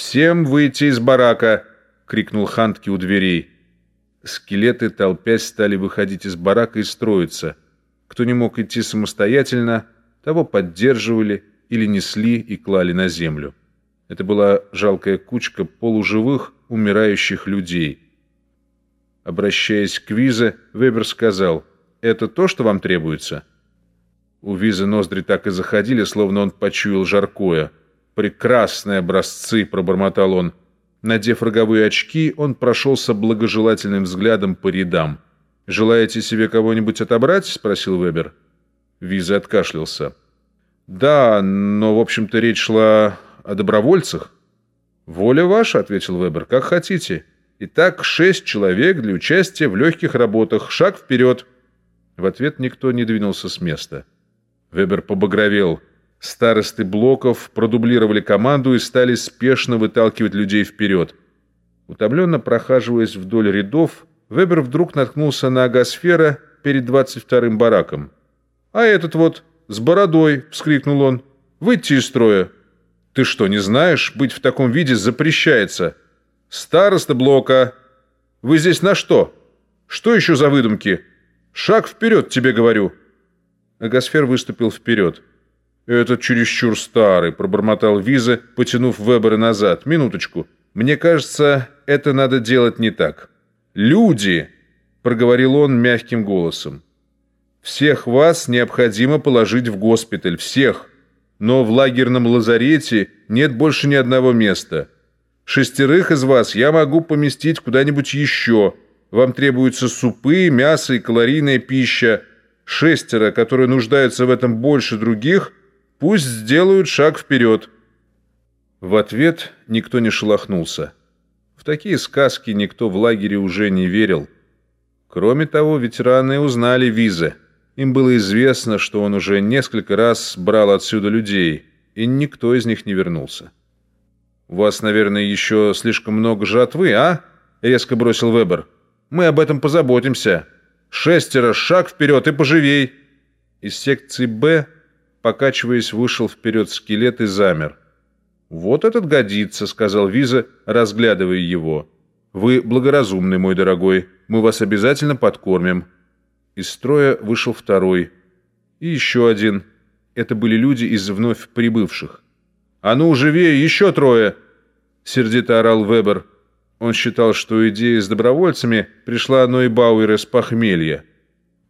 «Всем выйти из барака!» — крикнул Хантки у дверей. Скелеты, толпясь, стали выходить из барака и строиться. Кто не мог идти самостоятельно, того поддерживали или несли и клали на землю. Это была жалкая кучка полуживых, умирающих людей. Обращаясь к Визе, Вебер сказал, «Это то, что вам требуется?» У Визы ноздри так и заходили, словно он почуял жаркое. «Прекрасные образцы!» — пробормотал он. Надев роговые очки, он прошелся благожелательным взглядом по рядам. «Желаете себе кого-нибудь отобрать?» — спросил Вебер. Виза откашлялся. «Да, но, в общем-то, речь шла о добровольцах». «Воля ваша», — ответил Вебер, — «как хотите. Итак, шесть человек для участия в легких работах. Шаг вперед». В ответ никто не двинулся с места. Вебер побагровел. Старосты блоков продублировали команду и стали спешно выталкивать людей вперед. Утомленно прохаживаясь вдоль рядов, Вебер вдруг наткнулся на агосфера перед 22-м бараком. «А этот вот, с бородой!» — вскрикнул он. «Выйти из строя!» «Ты что, не знаешь? Быть в таком виде запрещается!» «Староста блока! Вы здесь на что? Что еще за выдумки? Шаг вперед, тебе говорю!» Агосфер выступил вперед. «Это чересчур старый», — пробормотал Виза, потянув Вебера назад. «Минуточку. Мне кажется, это надо делать не так». «Люди!» — проговорил он мягким голосом. «Всех вас необходимо положить в госпиталь. Всех. Но в лагерном лазарете нет больше ни одного места. Шестерых из вас я могу поместить куда-нибудь еще. Вам требуются супы, мясо и калорийная пища. Шестеро, которые нуждаются в этом больше других — Пусть сделают шаг вперед». В ответ никто не шелохнулся. В такие сказки никто в лагере уже не верил. Кроме того, ветераны узнали визы. Им было известно, что он уже несколько раз брал отсюда людей, и никто из них не вернулся. «У вас, наверное, еще слишком много жатвы, а?» — резко бросил Вебер. «Мы об этом позаботимся. Шестеро, шаг вперед и поживей!» Из секции «Б» покачиваясь, вышел вперед скелет и замер. «Вот этот годится», — сказал Виза, разглядывая его. «Вы благоразумный, мой дорогой. Мы вас обязательно подкормим». Из строя вышел второй. И еще один. Это были люди из вновь прибывших. «А ну, живее, еще трое!» — сердито орал Вебер. Он считал, что идея с добровольцами пришла одной Бауэра с похмелья.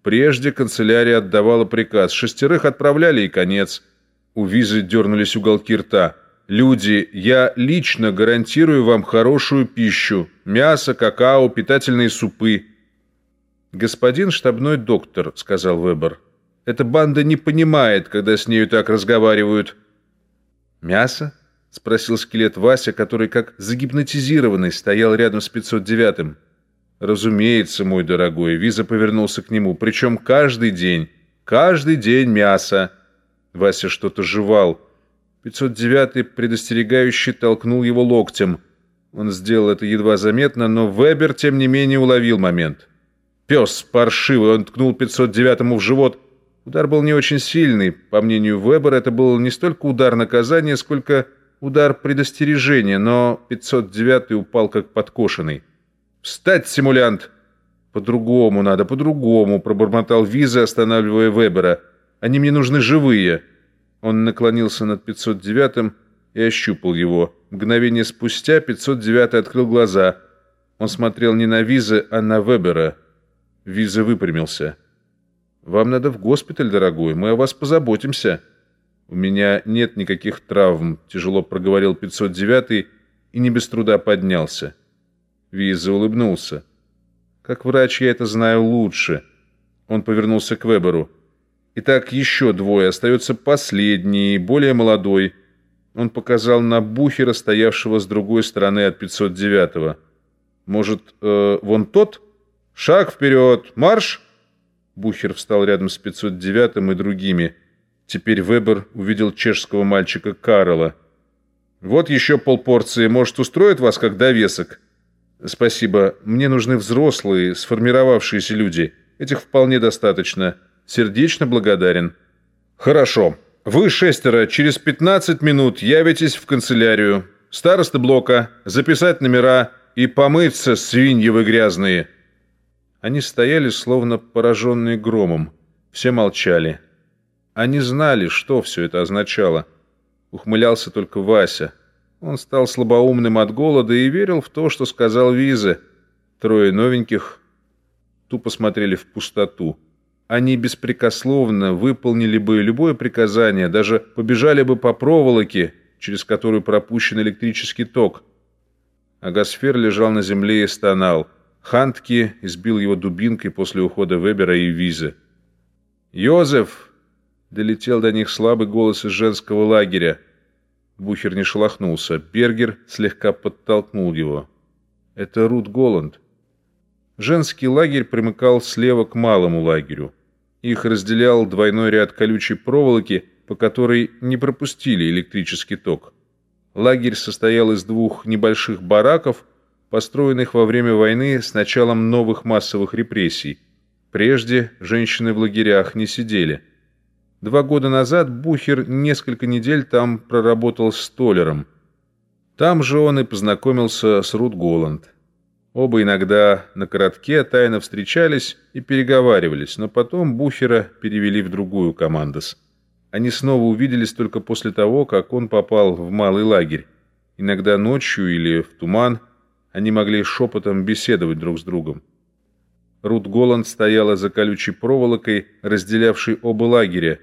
Прежде канцелярия отдавала приказ. Шестерых отправляли и конец. У Визы дернулись уголки рта. «Люди, я лично гарантирую вам хорошую пищу. Мясо, какао, питательные супы». «Господин штабной доктор», — сказал Вебер. «Эта банда не понимает, когда с нею так разговаривают». «Мясо?» — спросил скелет Вася, который как загипнотизированный стоял рядом с 509-м. «Разумеется, мой дорогой», — Виза повернулся к нему. «Причем каждый день. Каждый день мясо». Вася что-то жевал. 509-й предостерегающий толкнул его локтем. Он сделал это едва заметно, но Вебер, тем не менее, уловил момент. Пес паршивый, он ткнул 509-му в живот. Удар был не очень сильный. По мнению Вебера, это был не столько удар наказания, сколько удар предостережения, но 509-й упал как подкошенный. «Встать, симулянт!» «По-другому надо, по-другому», — пробормотал Виза, останавливая Вебера. «Они мне нужны живые». Он наклонился над 509-м и ощупал его. Мгновение спустя 509-й открыл глаза. Он смотрел не на Виза, а на Вебера. Виза выпрямился. «Вам надо в госпиталь, дорогой, мы о вас позаботимся». «У меня нет никаких травм», — тяжело проговорил 509-й и не без труда поднялся. Виза улыбнулся. «Как врач я это знаю лучше». Он повернулся к Веберу. «Итак, еще двое. Остается последний, более молодой». Он показал на Бухера, стоявшего с другой стороны от 509-го. «Может, э, вон тот? Шаг вперед! Марш!» Бухер встал рядом с 509-м и другими. Теперь Вебер увидел чешского мальчика Карла. «Вот еще полпорции. Может, устроит вас как довесок?» «Спасибо. Мне нужны взрослые, сформировавшиеся люди. Этих вполне достаточно. Сердечно благодарен». «Хорошо. Вы шестеро через 15 минут явитесь в канцелярию. Староста блока, записать номера и помыться, свиньи вы грязные!» Они стояли, словно пораженные громом. Все молчали. Они знали, что все это означало. Ухмылялся только Вася. Он стал слабоумным от голода и верил в то, что сказал Виза. Трое новеньких тупо смотрели в пустоту. Они беспрекословно выполнили бы любое приказание, даже побежали бы по проволоке, через которую пропущен электрический ток. Агасфер лежал на земле и стонал. Хантки избил его дубинкой после ухода Вебера и Визы. «Йозеф!» — долетел до них слабый голос из женского лагеря. Бухер не шелохнулся. Бергер слегка подтолкнул его. «Это Рут Голланд». Женский лагерь примыкал слева к малому лагерю. Их разделял двойной ряд колючей проволоки, по которой не пропустили электрический ток. Лагерь состоял из двух небольших бараков, построенных во время войны с началом новых массовых репрессий. Прежде женщины в лагерях не сидели. Два года назад Бухер несколько недель там проработал столером. Там же он и познакомился с Рут Голланд. Оба иногда на коротке тайно встречались и переговаривались, но потом Бухера перевели в другую командос. Они снова увиделись только после того, как он попал в малый лагерь. Иногда ночью или в туман они могли шепотом беседовать друг с другом. Рут Голланд стояла за колючей проволокой, разделявшей оба лагеря.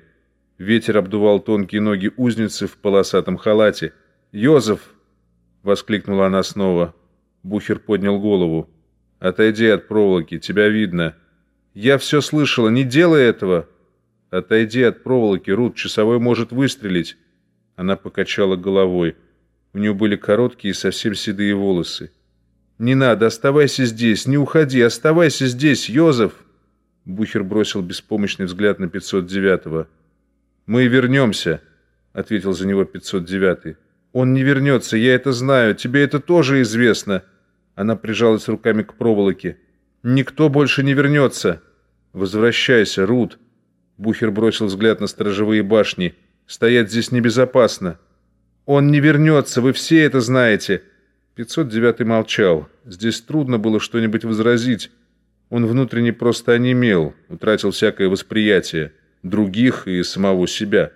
Ветер обдувал тонкие ноги узницы в полосатом халате. «Йозеф!» — воскликнула она снова. Бухер поднял голову. «Отойди от проволоки, тебя видно». «Я все слышала, не делай этого!» «Отойди от проволоки, Рут, часовой может выстрелить». Она покачала головой. У нее были короткие, совсем седые волосы. «Не надо, оставайся здесь, не уходи, оставайся здесь, Йозеф!» Бухер бросил беспомощный взгляд на 509-го. «Мы вернемся», — ответил за него 509-й. «Он не вернется, я это знаю, тебе это тоже известно». Она прижалась руками к проволоке. «Никто больше не вернется!» «Возвращайся, Рут!» Бухер бросил взгляд на сторожевые башни. «Стоять здесь небезопасно!» «Он не вернется, вы все это знаете!» 509 молчал. Здесь трудно было что-нибудь возразить. Он внутренне просто онемел, утратил всякое восприятие, других и самого себя.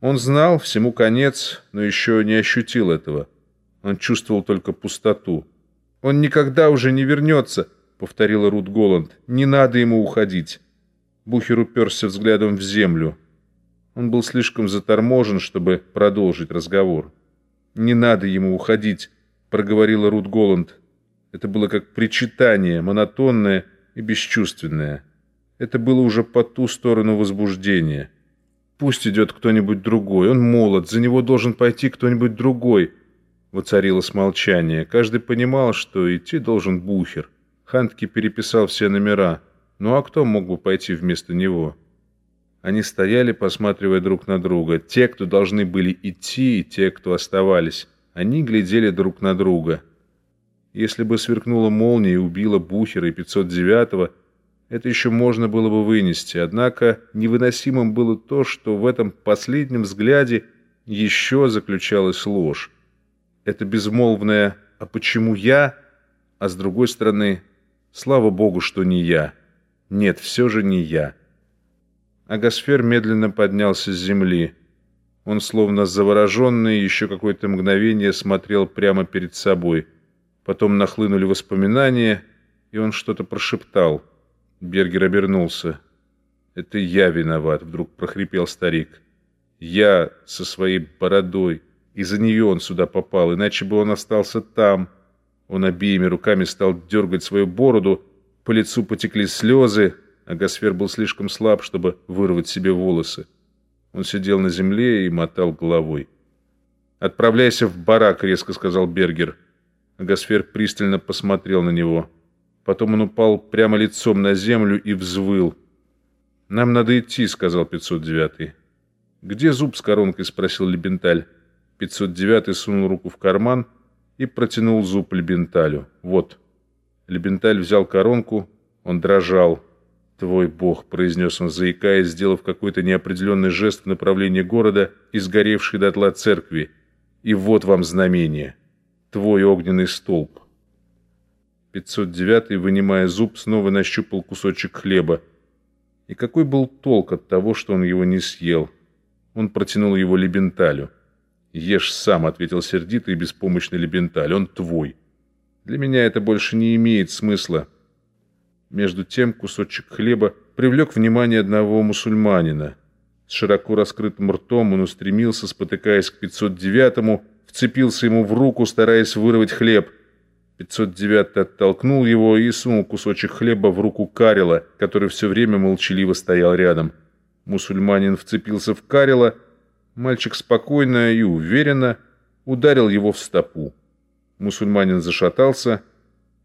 Он знал, всему конец, но еще не ощутил этого. Он чувствовал только пустоту. «Он никогда уже не вернется», — повторила Рут Голланд. «Не надо ему уходить». Бухер уперся взглядом в землю. Он был слишком заторможен, чтобы продолжить разговор. «Не надо ему уходить», — проговорила Рут Голланд. Это было как причитание, монотонное и бесчувственное. Это было уже по ту сторону возбуждения. «Пусть идет кто-нибудь другой. Он молод, за него должен пойти кто-нибудь другой». Воцарилось молчание. Каждый понимал, что идти должен Бухер. Хантки переписал все номера. Ну а кто мог бы пойти вместо него? Они стояли, посматривая друг на друга. Те, кто должны были идти, и те, кто оставались. Они глядели друг на друга. Если бы сверкнула молния и убила Бухера и 509-го, это еще можно было бы вынести. Однако невыносимым было то, что в этом последнем взгляде еще заключалась ложь. Это безмолвное «а почему я?», а с другой стороны «слава Богу, что не я». Нет, все же не я. Агасфер медленно поднялся с земли. Он, словно завороженный, еще какое-то мгновение смотрел прямо перед собой. Потом нахлынули воспоминания, и он что-то прошептал. Бергер обернулся. «Это я виноват», — вдруг прохрипел старик. «Я со своей бородой. Из-за нее он сюда попал, иначе бы он остался там». Он обеими руками стал дергать свою бороду, по лицу потекли слезы, а Гасфер был слишком слаб, чтобы вырвать себе волосы. Он сидел на земле и мотал головой. «Отправляйся в барак», — резко сказал Бергер. Гасфер пристально посмотрел на него. Потом он упал прямо лицом на землю и взвыл. «Нам надо идти», — сказал 509-й. «Где зуб с коронкой?» — спросил Лебенталь. 509-й сунул руку в карман и протянул зуб Лебенталю. «Вот». Лебенталь взял коронку, он дрожал. «Твой бог», — произнес он, заикаясь, сделав какой-то неопределенный жест в направлении города и сгоревшей дотла церкви. «И вот вам знамение». твой огненный столб. 509, вынимая зуб, снова нащупал кусочек хлеба. И какой был толк от того, что он его не съел? Он протянул его Лебенталю. «Ешь сам», — ответил сердитый и беспомощный Лебенталь, — «он твой». «Для меня это больше не имеет смысла». Между тем кусочек хлеба привлек внимание одного мусульманина. С широко раскрытым ртом он устремился, спотыкаясь к 509-му, вцепился ему в руку, стараясь вырвать хлеб. 509 оттолкнул его и сунул кусочек хлеба в руку Карила, который все время молчаливо стоял рядом. Мусульманин вцепился в Карила, мальчик спокойно и уверенно ударил его в стопу. Мусульманин зашатался,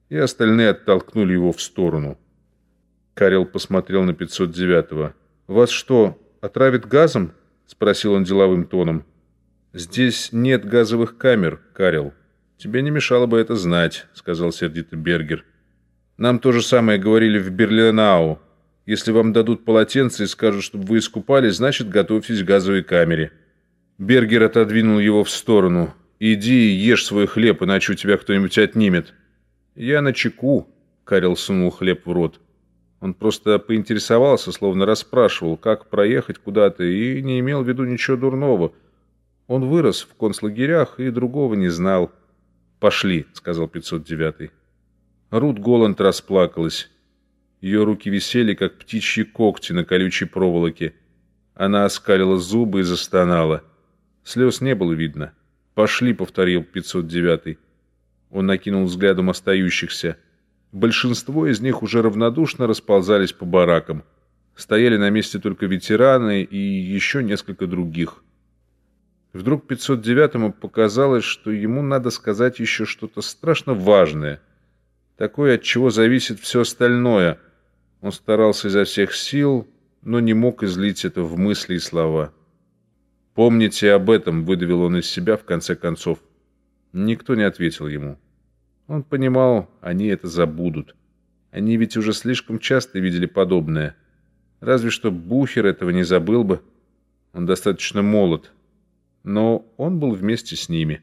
и остальные оттолкнули его в сторону. Карел посмотрел на 509-го. «Вас что, отравит газом?» — спросил он деловым тоном. «Здесь нет газовых камер, Карел. Тебе не мешало бы это знать», — сказал сердито Бергер. «Нам то же самое говорили в Берлинау. Если вам дадут полотенце и скажут, чтобы вы искупались, значит, готовьтесь к газовой камере». Бергер отодвинул его в сторону. «Иди и ешь свой хлеб, иначе у тебя кто-нибудь отнимет». «Я на чеку», — Карел сунул хлеб в рот. Он просто поинтересовался, словно расспрашивал, как проехать куда-то, и не имел в виду ничего дурного. Он вырос в концлагерях и другого не знал. «Пошли», — сказал 509-й. Рут Голланд расплакалась. Ее руки висели, как птичьи когти на колючей проволоке. Она оскалила зубы и застонала. Слез не было видно. «Пошли», — повторил 509-й. Он накинул взглядом остающихся. Большинство из них уже равнодушно расползались по баракам. Стояли на месте только ветераны и еще несколько других. Вдруг 509-му показалось, что ему надо сказать еще что-то страшно важное. Такое, от чего зависит все остальное. Он старался изо всех сил, но не мог излить это в мысли и слова. «Помните об этом», — выдавил он из себя в конце концов. Никто не ответил ему. Он понимал, они это забудут. Они ведь уже слишком часто видели подобное. Разве что Бухер этого не забыл бы. Он достаточно молод. Но он был вместе с ними.